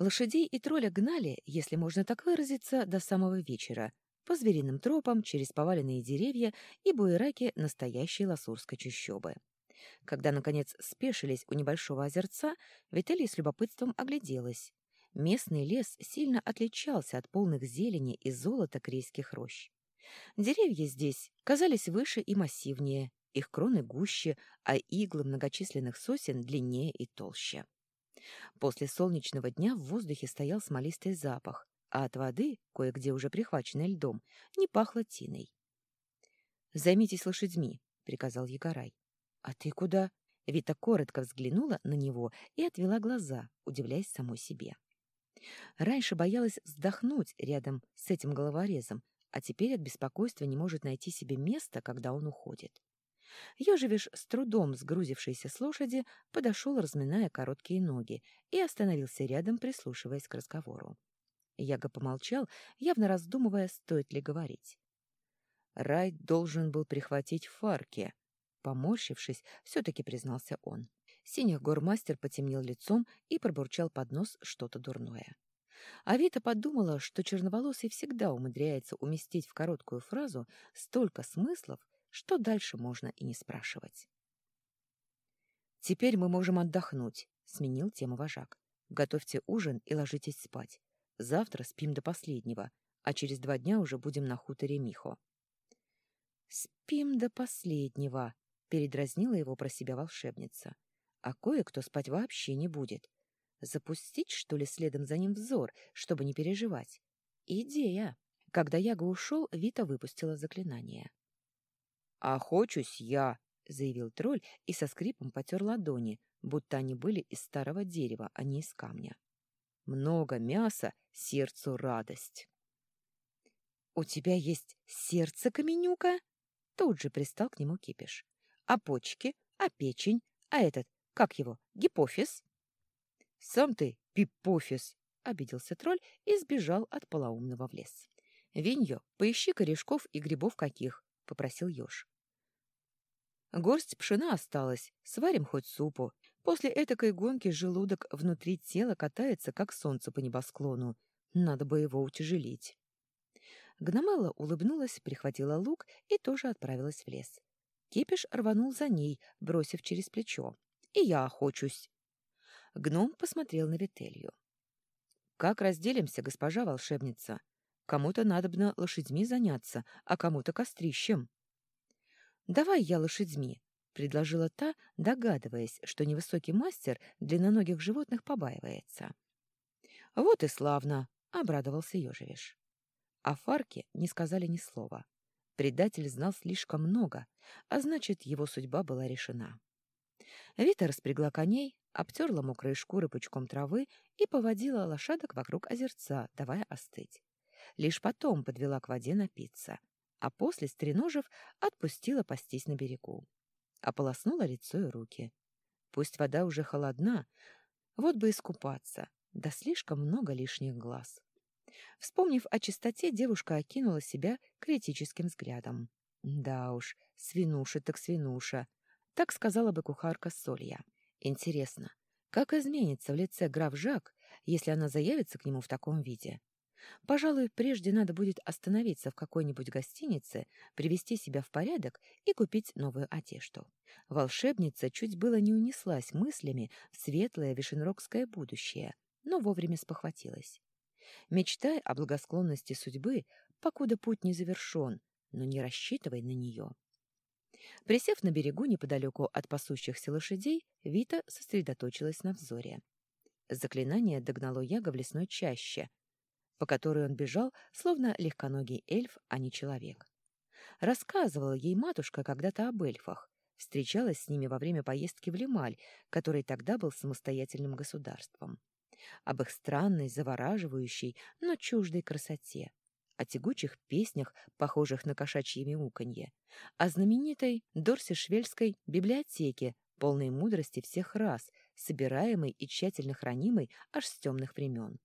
Лошадей и тролля гнали, если можно так выразиться, до самого вечера, по звериным тропам, через поваленные деревья и буераки настоящей ласурской чащобы. Когда, наконец, спешились у небольшого озерца, Вителья с любопытством огляделась. Местный лес сильно отличался от полных зелени и золота крейских рощ. Деревья здесь казались выше и массивнее, их кроны гуще, а иглы многочисленных сосен длиннее и толще. После солнечного дня в воздухе стоял смолистый запах, а от воды, кое-где уже прихваченной льдом, не пахло тиной. «Займитесь лошадьми», — приказал Егорай. «А ты куда?» Вита коротко взглянула на него и отвела глаза, удивляясь самой себе. Раньше боялась вздохнуть рядом с этим головорезом, а теперь от беспокойства не может найти себе места, когда он уходит. Ежевиш, с трудом сгрузившийся с лошади, подошел, разминая короткие ноги, и остановился рядом, прислушиваясь к разговору. Яга помолчал, явно раздумывая, стоит ли говорить. Рай должен был прихватить фарки. Поморщившись, все-таки признался он. Синих гормастер потемнел лицом и пробурчал под нос что-то дурное. Авита подумала, что черноволосый всегда умудряется уместить в короткую фразу столько смыслов, что дальше можно и не спрашивать. «Теперь мы можем отдохнуть», — сменил тему вожак. «Готовьте ужин и ложитесь спать. Завтра спим до последнего, а через два дня уже будем на хуторе Михо». «Спим до последнего», — передразнила его про себя волшебница. «А кое-кто спать вообще не будет. Запустить, что ли, следом за ним взор, чтобы не переживать? Идея!» Когда Яга ушел, Вита выпустила заклинание. «Охочусь я», — заявил тролль и со скрипом потер ладони, будто они были из старого дерева, а не из камня. «Много мяса, сердцу радость». «У тебя есть сердце, Каменюка?» Тут же пристал к нему кипиш. «А почки? А печень? А этот, как его, гипофиз?» «Сам ты, пипофиз!» — обиделся тролль и сбежал от полоумного в лес. «Виньо, поищи корешков и грибов каких», — попросил еж. Горсть пшена осталась, сварим хоть супу. После этакой гонки желудок внутри тела катается, как солнце по небосклону. Надо бы его утяжелить. Гномелла улыбнулась, прихватила лук и тоже отправилась в лес. Кипиш рванул за ней, бросив через плечо. «И я охочусь!» Гном посмотрел на Вителью. «Как разделимся, госпожа волшебница? Кому-то надобно лошадьми заняться, а кому-то кострищем». «Давай я лошадьми», — предложила та, догадываясь, что невысокий мастер длинноногих животных побаивается. «Вот и славно!» — обрадовался Ёжевиш. О Фарке не сказали ни слова. Предатель знал слишком много, а значит, его судьба была решена. Вита распрягла коней, обтерла мокрые шкуры пучком травы и поводила лошадок вокруг озерца, давая остыть. Лишь потом подвела к воде напиться а после, стреножив, отпустила пастись на берегу. Ополоснула лицо и руки. Пусть вода уже холодна, вот бы искупаться, да слишком много лишних глаз. Вспомнив о чистоте, девушка окинула себя критическим взглядом. Да уж, свинуша так свинуша. Так сказала бы кухарка Солья. Интересно, как изменится в лице граф Жак, если она заявится к нему в таком виде? Пожалуй, прежде надо будет остановиться в какой-нибудь гостинице, привести себя в порядок и купить новую одежду. Волшебница чуть было не унеслась мыслями в светлое вишенрогское будущее, но вовремя спохватилась. Мечтай о благосклонности судьбы, покуда путь не завершен, но не рассчитывай на нее. Присев на берегу неподалеку от пасущихся лошадей, Вита сосредоточилась на взоре. Заклинание догнало Яга в лесной чаще, по которой он бежал, словно легконогий эльф, а не человек. Рассказывала ей матушка когда-то об эльфах, встречалась с ними во время поездки в Лемаль, который тогда был самостоятельным государством. Об их странной, завораживающей, но чуждой красоте, о тягучих песнях, похожих на кошачье мяуканье, о знаменитой Дорсишвельской библиотеке, полной мудрости всех рас, собираемой и тщательно хранимой аж с темных времен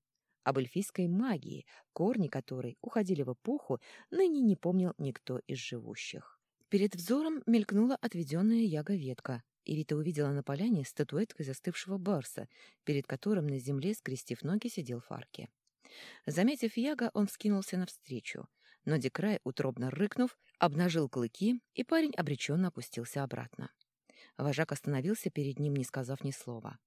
об эльфийской магии, корни которой уходили в эпоху, ныне не помнил никто из живущих. Перед взором мелькнула отведенная яга ветка, и Вита увидела на поляне статуэткой застывшего барса, перед которым на земле, скрестив ноги, сидел Фарки. Заметив Яга, он вскинулся навстречу, но Декрай, утробно рыкнув, обнажил клыки, и парень обреченно опустился обратно. Вожак остановился перед ним, не сказав ни слова.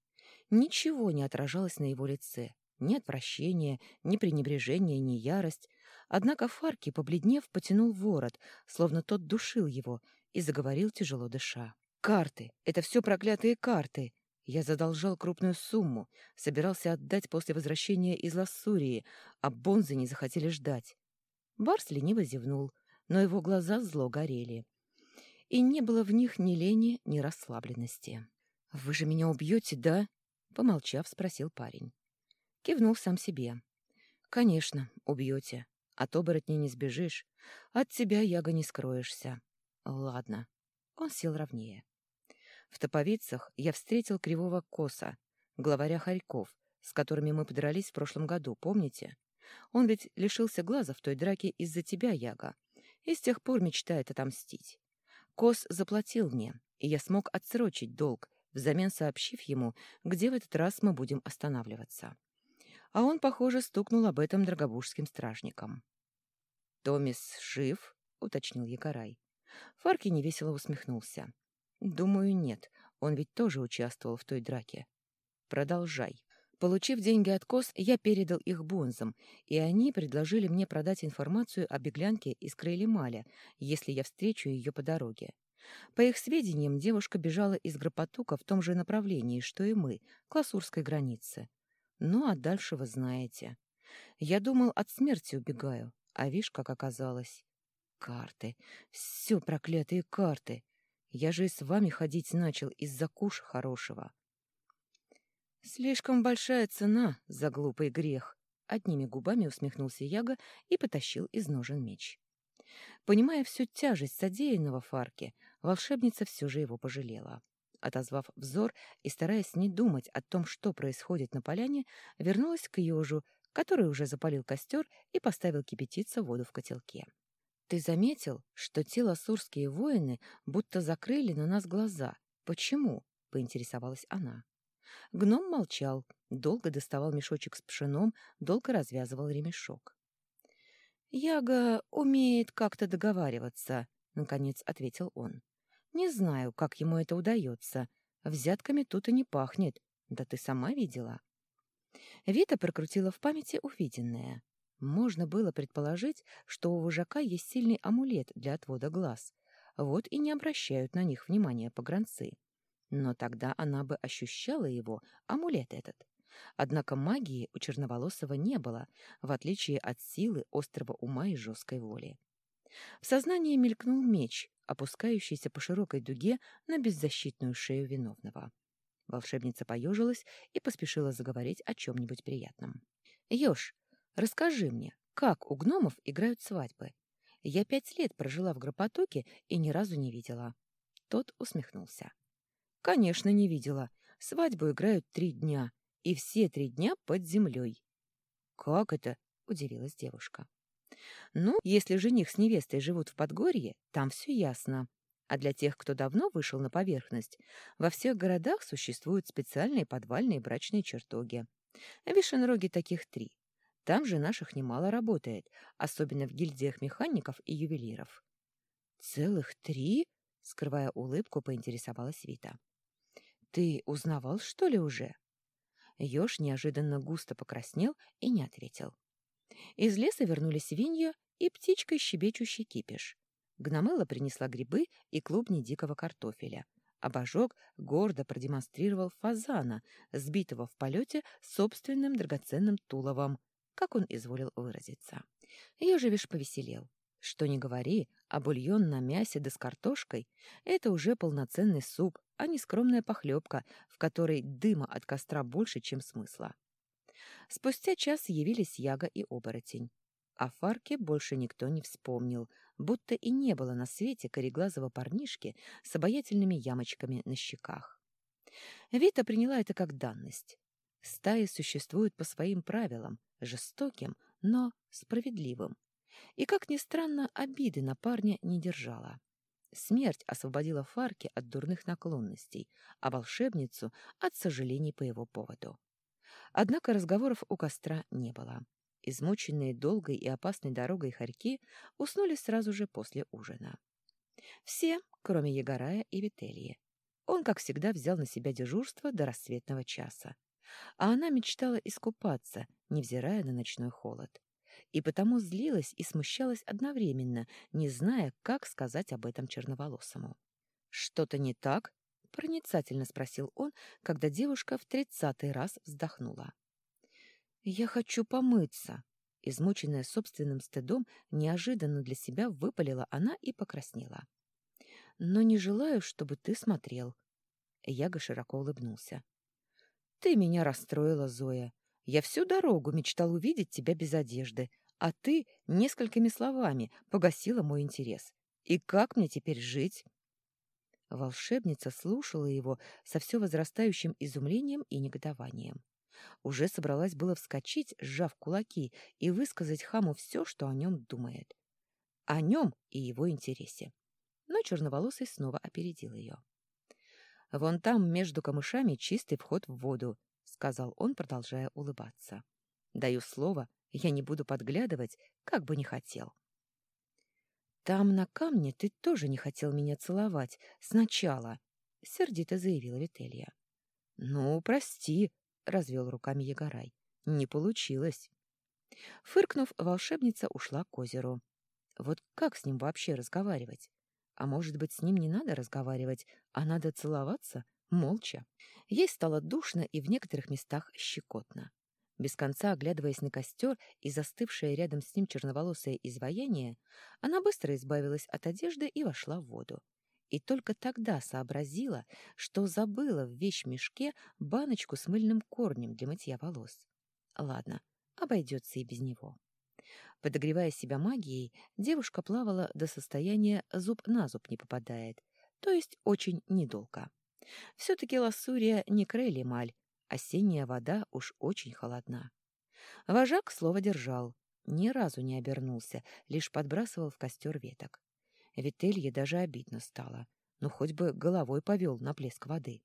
Ничего не отражалось на его лице, ни отвращение, ни пренебрежение, ни ярость. Однако Фарки, побледнев, потянул ворот, словно тот душил его, и заговорил, тяжело дыша. «Карты! Это все проклятые карты! Я задолжал крупную сумму, собирался отдать после возвращения из Лассурии, а бонзы не захотели ждать. Барс лениво зевнул, но его глаза зло горели. И не было в них ни лени, ни расслабленности. «Вы же меня убьете, да?» — помолчав, спросил парень. Кивнул сам себе. «Конечно, убьете. От оборотней не сбежишь. От тебя, Яга, не скроешься. Ладно». Он сел ровнее. В Топовицах я встретил Кривого Коса, главаря Харьков, с которыми мы подрались в прошлом году, помните? Он ведь лишился глаза в той драке из-за тебя, Яга, и с тех пор мечтает отомстить. Кос заплатил мне, и я смог отсрочить долг, взамен сообщив ему, где в этот раз мы будем останавливаться. А он, похоже, стукнул об этом драгобужским стражникам. «Томис жив?» — уточнил Якорай. Фарки невесело усмехнулся. «Думаю, нет. Он ведь тоже участвовал в той драке. Продолжай». Получив деньги от КОС, я передал их бонзам, и они предложили мне продать информацию о беглянке из Крейлемаля, если я встречу ее по дороге. По их сведениям, девушка бежала из Гропотука в том же направлении, что и мы, к Ласурской границе. Ну, а дальше вы знаете. Я думал, от смерти убегаю, а вишь, как оказалось. Карты. Все проклятые карты. Я же и с вами ходить начал из-за куша хорошего. Слишком большая цена за глупый грех. Одними губами усмехнулся Яга и потащил из ножен меч. Понимая всю тяжесть содеянного Фарки, волшебница все же его пожалела. Отозвав взор и стараясь не думать о том, что происходит на поляне, вернулась к ежу, который уже запалил костер и поставил кипятиться воду в котелке. «Ты заметил, что те ласурские воины будто закрыли на нас глаза? Почему?» — поинтересовалась она. Гном молчал, долго доставал мешочек с пшеном, долго развязывал ремешок. «Яга умеет как-то договариваться», — наконец ответил он. «Не знаю, как ему это удается. Взятками тут и не пахнет. Да ты сама видела». Вита прокрутила в памяти увиденное. Можно было предположить, что у вожака есть сильный амулет для отвода глаз. Вот и не обращают на них внимания погранцы. Но тогда она бы ощущала его, амулет этот. Однако магии у Черноволосого не было, в отличие от силы острого ума и жесткой воли. В сознании мелькнул меч, опускающийся по широкой дуге на беззащитную шею виновного. Волшебница поежилась и поспешила заговорить о чем-нибудь приятном. «Еж, расскажи мне, как у гномов играют свадьбы? Я пять лет прожила в Гропотоке и ни разу не видела». Тот усмехнулся. Конечно, не видела. Свадьбу играют три дня, и все три дня под землей. Как это? удивилась девушка. Ну, если жених с невестой живут в Подгорье, там все ясно. А для тех, кто давно вышел на поверхность, во всех городах существуют специальные подвальные брачные чертоги. В Вишенроге таких три. Там же наших немало работает, особенно в гильдиях механиков и ювелиров. «Целых три?» — скрывая улыбку, поинтересовалась Вита. «Ты узнавал, что ли, уже?» Ёж неожиданно густо покраснел и не ответил. Из леса вернулись свинья и птичкой щебечущий кипиш. Гномела принесла грибы и клубни дикого картофеля. Обожог гордо продемонстрировал фазана, сбитого в полете собственным драгоценным туловом, как он изволил выразиться. Ежевиш повеселел. Что ни говори, а бульон на мясе да с картошкой — это уже полноценный суп, а не скромная похлебка, в которой дыма от костра больше, чем смысла. Спустя час явились Яга и оборотень. О Фарке больше никто не вспомнил, будто и не было на свете кореглазого парнишки с обаятельными ямочками на щеках. Вита приняла это как данность. Стаи существуют по своим правилам, жестоким, но справедливым. И, как ни странно, обиды на парня не держала. Смерть освободила Фарки от дурных наклонностей, а волшебницу — от сожалений по его поводу. Однако разговоров у костра не было. Измученные долгой и опасной дорогой хорьки уснули сразу же после ужина. Все, кроме Егорая и Вительи. Он, как всегда, взял на себя дежурство до рассветного часа. А она мечтала искупаться, невзирая на ночной холод. И потому злилась и смущалась одновременно, не зная, как сказать об этом черноволосому. «Что-то не так?» — проницательно спросил он, когда девушка в тридцатый раз вздохнула. «Я хочу помыться», — измученная собственным стыдом, неожиданно для себя выпалила она и покраснела. «Но не желаю, чтобы ты смотрел». Яга широко улыбнулся. «Ты меня расстроила, Зоя. Я всю дорогу мечтал увидеть тебя без одежды, а ты несколькими словами погасила мой интерес. И как мне теперь жить?» Волшебница слушала его со все возрастающим изумлением и негодованием. Уже собралась было вскочить, сжав кулаки, и высказать хаму все, что о нем думает. О нем и его интересе. Но черноволосый снова опередил ее. «Вон там, между камышами, чистый вход в воду», — сказал он, продолжая улыбаться. «Даю слово, я не буду подглядывать, как бы не хотел». «Там на камне ты тоже не хотел меня целовать. Сначала», — сердито заявила Вителья. «Ну, прости», развел руками Егорай. Не получилось. Фыркнув, волшебница ушла к озеру. Вот как с ним вообще разговаривать? А может быть, с ним не надо разговаривать, а надо целоваться молча? Ей стало душно и в некоторых местах щекотно. Без конца оглядываясь на костер и застывшее рядом с ним черноволосое изваяние, она быстро избавилась от одежды и вошла в воду и только тогда сообразила, что забыла в вещмешке баночку с мыльным корнем для мытья волос. Ладно, обойдется и без него. Подогревая себя магией, девушка плавала до состояния зуб на зуб не попадает, то есть очень недолго. Все-таки Лассурия не крель осенняя вода уж очень холодна. Вожак слово держал, ни разу не обернулся, лишь подбрасывал в костер веток. Вителье даже обидно стало. Ну, хоть бы головой повел на плеск воды.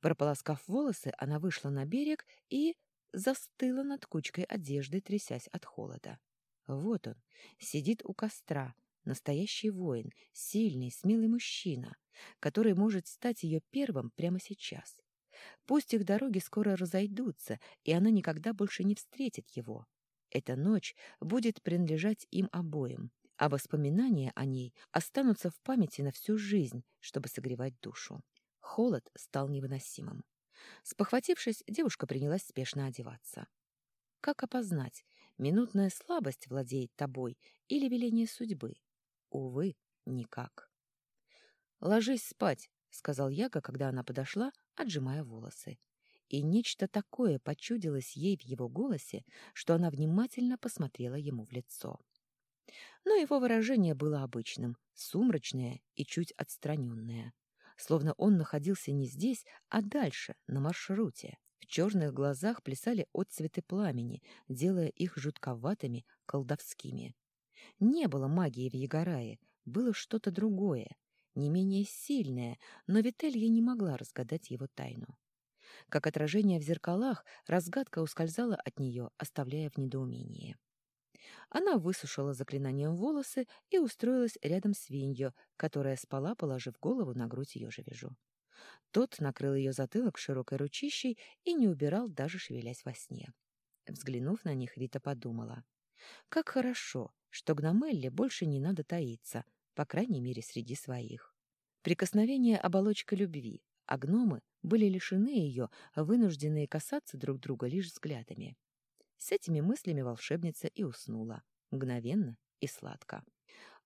Прополоскав волосы, она вышла на берег и застыла над кучкой одежды, трясясь от холода. Вот он, сидит у костра, настоящий воин, сильный, смелый мужчина, который может стать ее первым прямо сейчас. Пусть их дороги скоро разойдутся, и она никогда больше не встретит его. Эта ночь будет принадлежать им обоим, а воспоминания о ней останутся в памяти на всю жизнь, чтобы согревать душу. Холод стал невыносимым. Спохватившись, девушка принялась спешно одеваться. Как опознать, минутная слабость владеет тобой или веление судьбы? Увы, никак. «Ложись спать», — сказал Яга, когда она подошла, отжимая волосы. И нечто такое почудилось ей в его голосе, что она внимательно посмотрела ему в лицо но его выражение было обычным, сумрачное и чуть отстраненное. Словно он находился не здесь, а дальше, на маршруте. В черных глазах плясали отцветы пламени, делая их жутковатыми, колдовскими. Не было магии в Егорае, было что-то другое, не менее сильное, но Вителья не могла разгадать его тайну. Как отражение в зеркалах, разгадка ускользала от нее, оставляя в недоумении. Она высушила заклинанием волосы и устроилась рядом с Виньо, которая спала, положив голову на грудь ее живежу. Тот накрыл ее затылок широкой ручищей и не убирал, даже шевелясь во сне. Взглянув на них, Вита подумала. Как хорошо, что Гномелле больше не надо таиться, по крайней мере, среди своих. Прикосновение — оболочка любви, а гномы были лишены ее, вынужденные касаться друг друга лишь взглядами. С этими мыслями волшебница и уснула, мгновенно и сладко.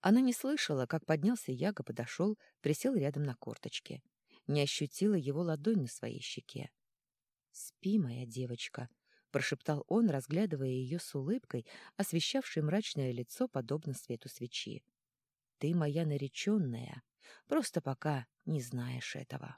Она не слышала, как поднялся Яга, подошел, присел рядом на корточке. Не ощутила его ладонь на своей щеке. «Спи, моя девочка», — прошептал он, разглядывая ее с улыбкой, освещавшей мрачное лицо, подобно свету свечи. «Ты моя нареченная, просто пока не знаешь этого».